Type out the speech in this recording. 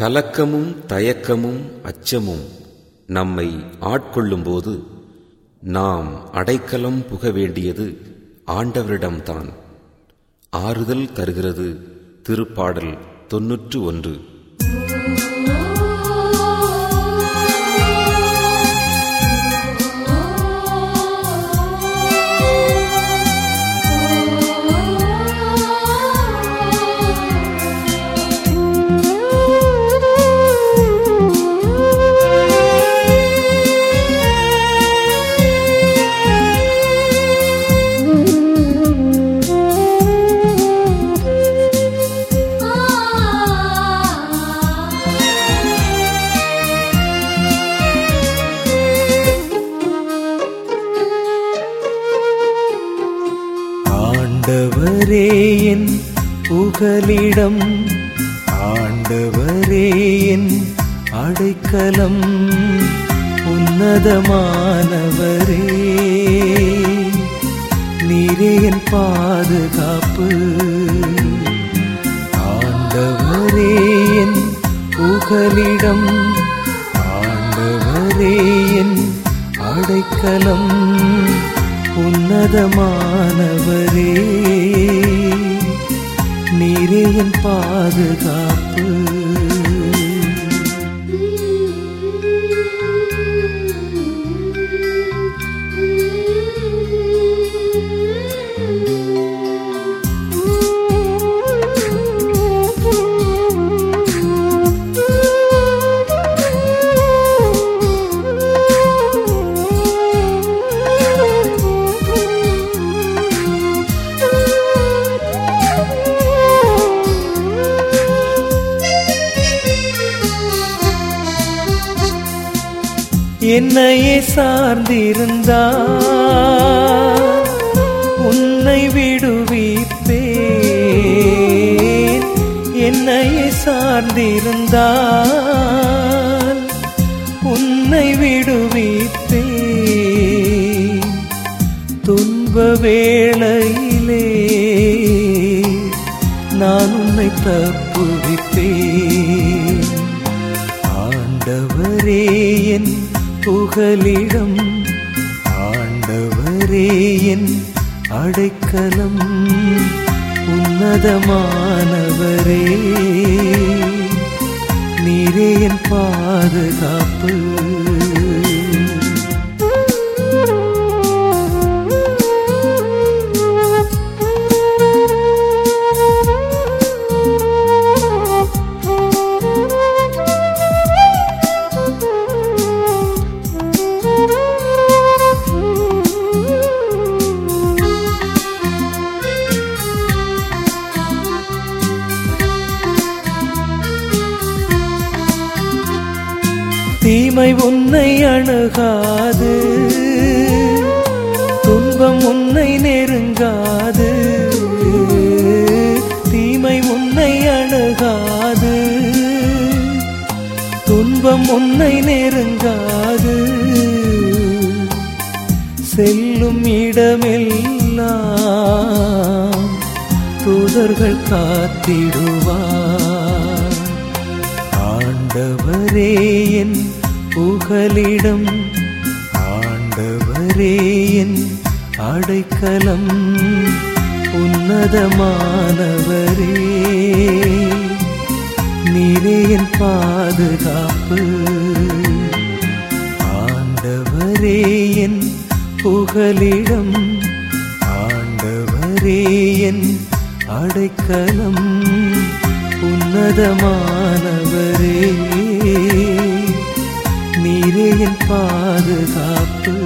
கலக்கமும் தயக்கமும் அச்சமும் நம்மை ஆட்கொள்ளும்போது நாம் அடைக்கலம் புக வேண்டியது ஆண்டவரிடம்தான். ஆறுதல் தருகிறது திருப்பாடல் தொன்னூற்று ஒன்று. புகலிடம் ஆண்டவரே என் அடைக்கலம். உன்னதமானவரே நீரே என் பாதுகாப்பு. ஆண்டவரே என் புகலிடம் ஆண்டவரே என் அடைக்கலம். உன்னதமானவரே. நீரே என் பாதுகாப்பு. என்னையே சார்ந்திருந்தா உன்னை விடுவிப்பேன். என்னையே சார்ந்திருந்தால் உன்னை விடுவிப்பேன். துன்ப வேளையிலே நான் உன்னை தப்புவிப்பேன். ஆண்டவரே புகலிடம் ஆண்டவரே என் அடைக்கலம். உன்னதமானவரே நீரே என் பாதுகாப்பு. தீமை உன்னை அணுகாது. துன்பம் உன்னை நெருங்காது. தீமை உன்னை அணுகாது. துன்பம் உன்னை நெருங்காது. செல்லும் இடமெல்லாம் தூதர்கள் காத்திடுவார். ஆண்டவரே. புகலிடம் ஆண்டவரே என் அடைக்கலம். உன்னதமானவரே நீரே என் பாதுகாப்பு. ஆண்டவரே என் புகலிடம் ஆண்டவரே என் அடைக்கலம். உன்னதமானவரே. நீரே என் பாதுகாப்பு